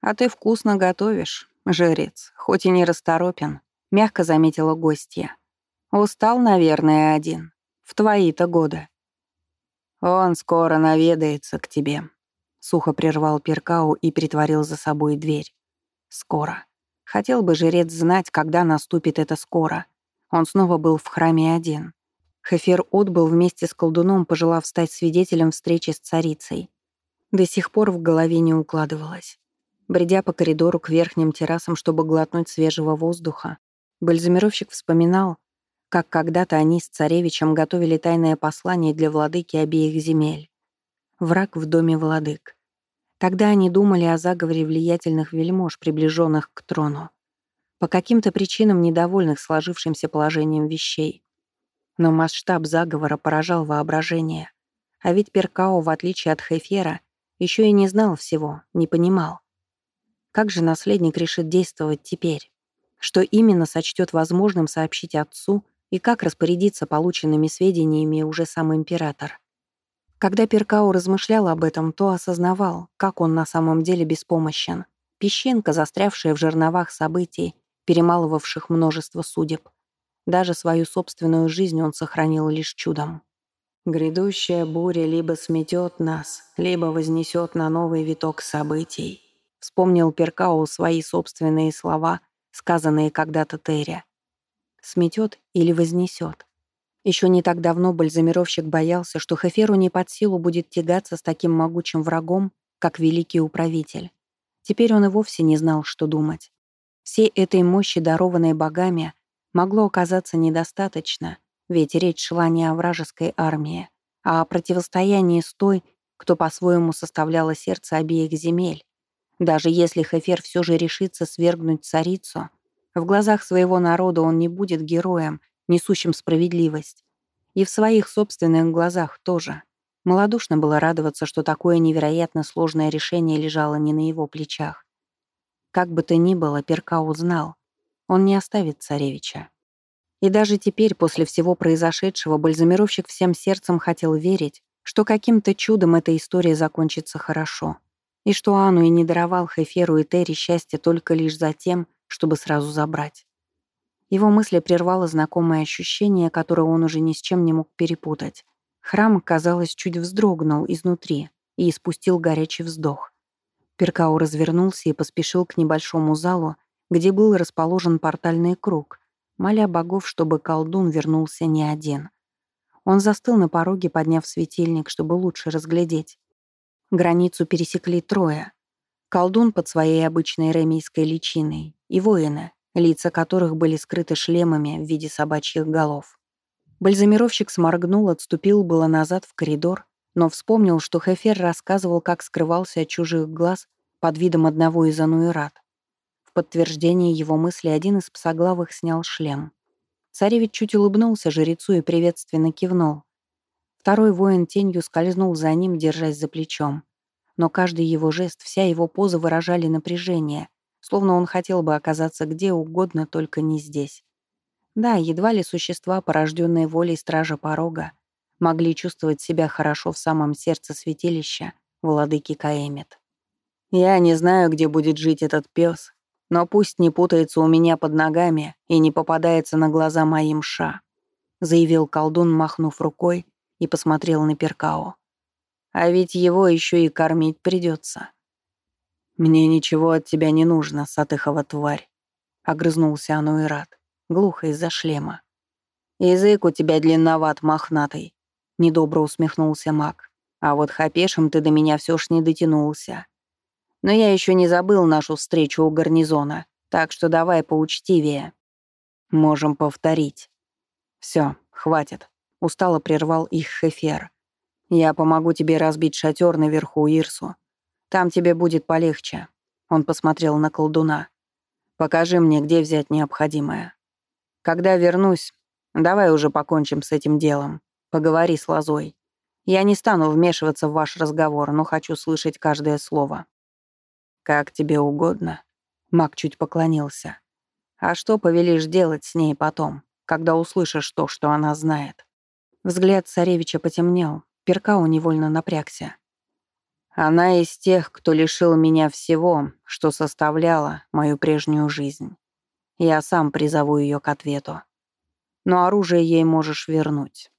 «А ты вкусно готовишь, жрец, хоть и не расторопен», — мягко заметила гостья. «Устал, наверное, один. В твои-то годы». «Он скоро наведается к тебе», — сухо прервал Перкау и притворил за собой дверь. «Скоро». Хотел бы жрец знать, когда наступит это скоро. Он снова был в храме один. Хефер отбыл вместе с колдуном, пожелав стать свидетелем встречи с царицей. До сих пор в голове не укладывалось. Бредя по коридору к верхним террасам, чтобы глотнуть свежего воздуха, бальзамировщик вспоминал, как когда-то они с царевичем готовили тайное послание для владыки обеих земель. Враг в доме владык. Тогда они думали о заговоре влиятельных вельмож, приближенных к трону. По каким-то причинам недовольных сложившимся положением вещей. Но масштаб заговора поражал воображение. А ведь Перкао, в отличие от Хефера, еще и не знал всего, не понимал. Как же наследник решит действовать теперь? Что именно сочтет возможным сообщить отцу и как распорядиться полученными сведениями уже сам император? Когда Перкау размышлял об этом, то осознавал, как он на самом деле беспомощен. Песчинка, застрявшая в жерновах событий, перемалывавших множество судеб. Даже свою собственную жизнь он сохранил лишь чудом. «Грядущая буря либо сметет нас, либо вознесет на новый виток событий», вспомнил Перкау свои собственные слова, сказанные когда-то Терри. «Сметет или вознесет?» Еще не так давно бальзамировщик боялся, что Хеферу не под силу будет тягаться с таким могучим врагом, как великий управитель. Теперь он и вовсе не знал, что думать. Всей этой мощи, дарованной богами, могло оказаться недостаточно, ведь речь шла не о вражеской армии, а о противостоянии с той, кто по-своему составляло сердце обеих земель. Даже если Хефер все же решится свергнуть царицу, в глазах своего народа он не будет героем, несущим справедливость. И в своих собственных глазах тоже. Молодушно было радоваться, что такое невероятно сложное решение лежало не на его плечах. Как бы то ни было, Перка узнал. Он не оставит царевича. И даже теперь, после всего произошедшего, бальзамировщик всем сердцем хотел верить, что каким-то чудом эта история закончится хорошо. И что Ану и не даровал Хеферу и Терри счастье только лишь за тем, чтобы сразу забрать. Его мысли прервало знакомое ощущение, которое он уже ни с чем не мог перепутать. Храм, казалось, чуть вздрогнул изнутри и испустил горячий вздох. Перкау развернулся и поспешил к небольшому залу, где был расположен портальный круг, моля богов, чтобы колдун вернулся не один. Он застыл на пороге, подняв светильник, чтобы лучше разглядеть. Границу пересекли трое. Колдун под своей обычной ремейской личиной и воины, лица которых были скрыты шлемами в виде собачьих голов. Бальзамировщик сморгнул, отступил было назад в коридор, но вспомнил, что Хефер рассказывал, как скрывался от чужих глаз под видом одного из ануэрат. В подтверждение его мысли один из псоглавых снял шлем. Царевич чуть улыбнулся жрецу и приветственно кивнул. Второй воин тенью скользнул за ним, держась за плечом. Но каждый его жест, вся его поза выражали напряжение — словно он хотел бы оказаться где угодно, только не здесь. Да, едва ли существа, порожденные волей стража порога, могли чувствовать себя хорошо в самом сердце святилища, владыки Каэмет. «Я не знаю, где будет жить этот пес, но пусть не путается у меня под ногами и не попадается на глаза моим ша», заявил колдун, махнув рукой, и посмотрел на Перкао. «А ведь его еще и кормить придется. «Мне ничего от тебя не нужно, сатыхова тварь», — огрызнулся Ануират, глухо из-за шлема. «Язык у тебя длинноват, мохнатый», — недобро усмехнулся маг. «А вот хапешем ты до меня все ж не дотянулся. Но я еще не забыл нашу встречу у гарнизона, так что давай поучтивее. Можем повторить». Все, хватит», — устало прервал их Хефер. «Я помогу тебе разбить шатер наверху Ирсу. Там тебе будет полегче». Он посмотрел на колдуна. «Покажи мне, где взять необходимое. Когда вернусь, давай уже покончим с этим делом. Поговори с Лозой. Я не стану вмешиваться в ваш разговор, но хочу слышать каждое слово». «Как тебе угодно». Мак чуть поклонился. «А что повелишь делать с ней потом, когда услышишь то, что она знает?» Взгляд царевича потемнел, перка у невольно напрягся. Она из тех, кто лишил меня всего, что составляло мою прежнюю жизнь. Я сам призову ее к ответу. Но оружие ей можешь вернуть.